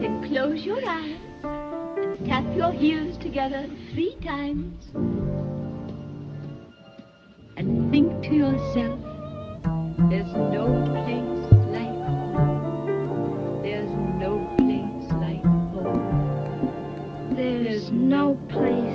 Then close your eyes tap your heels together three times. And think to yourself, there's no place like home. There's no place like home. There's no place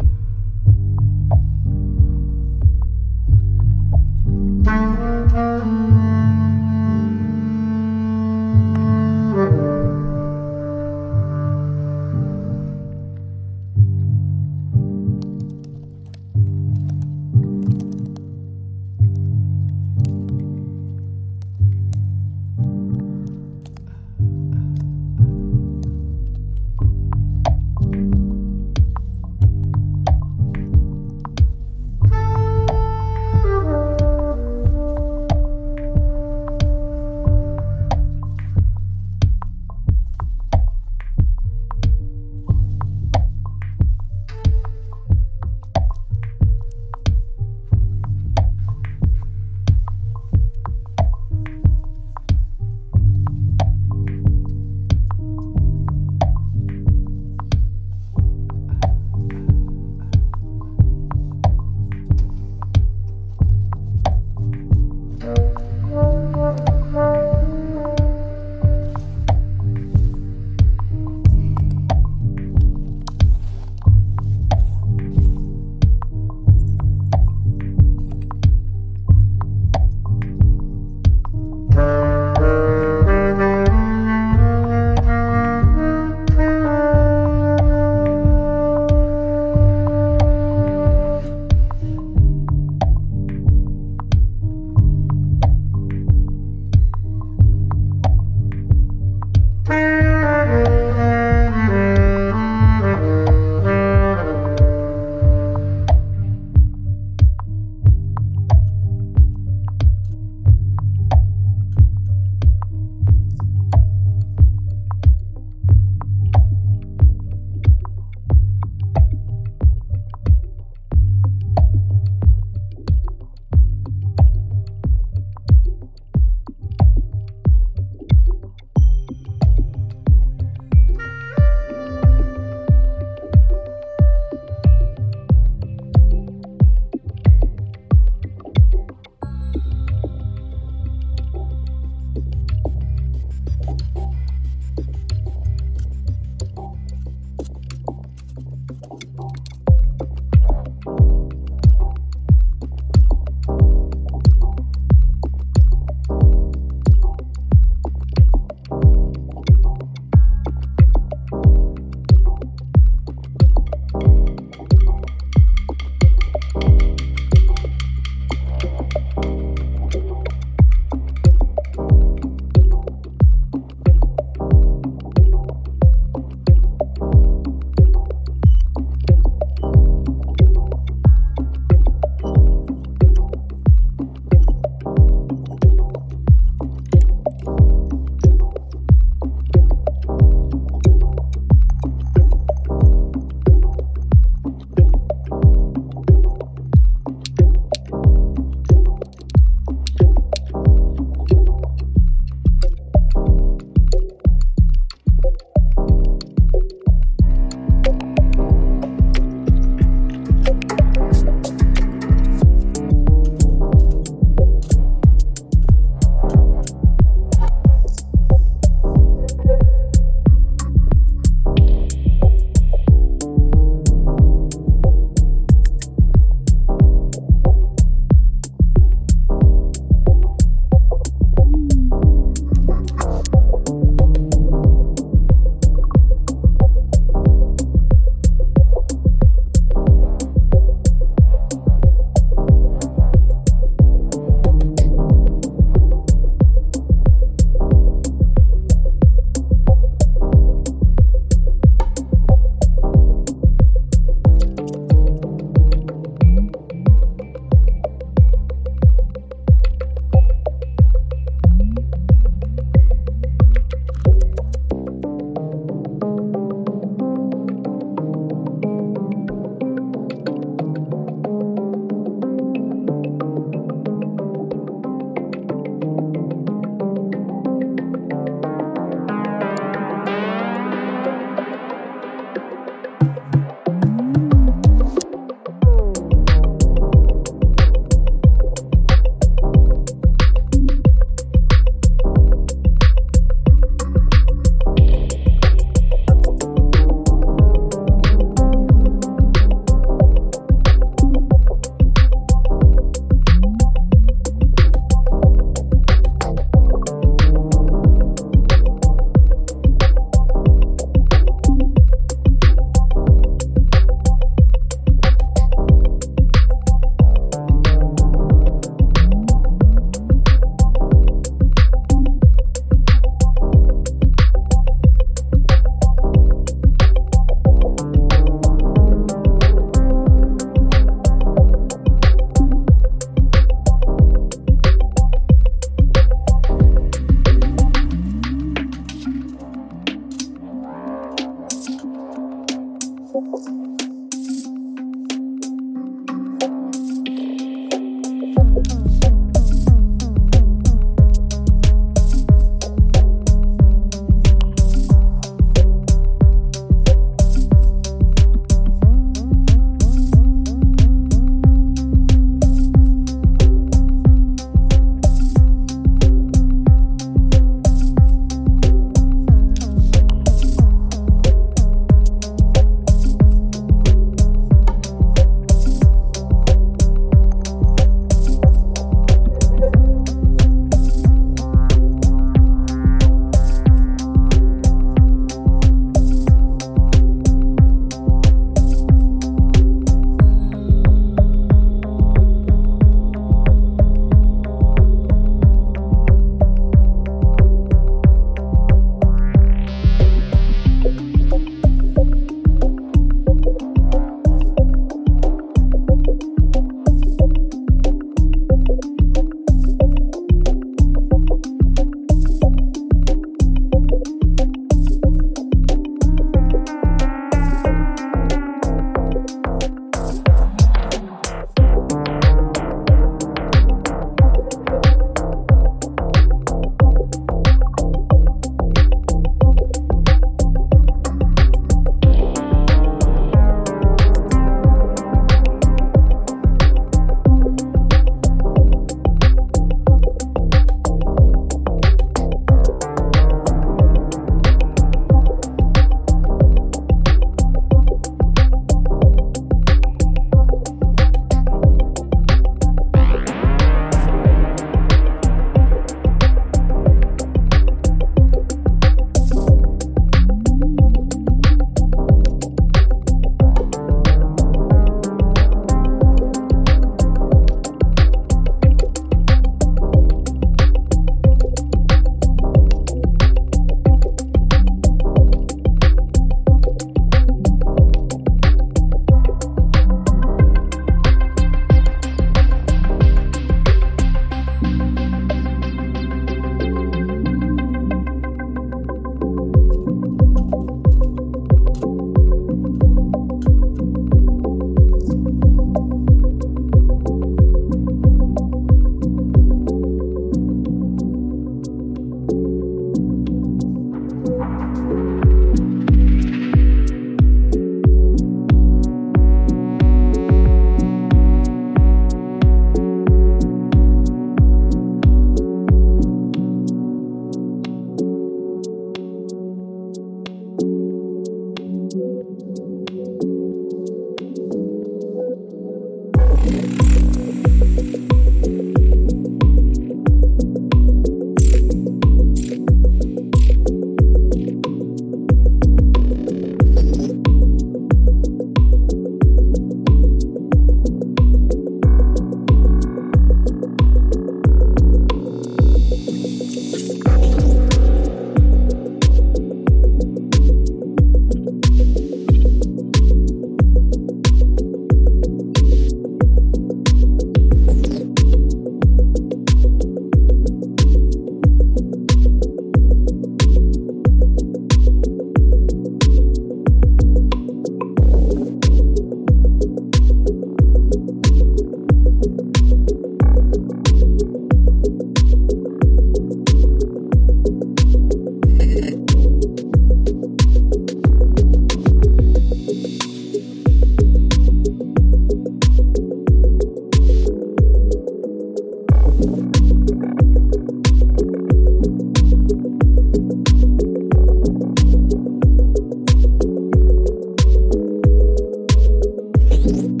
you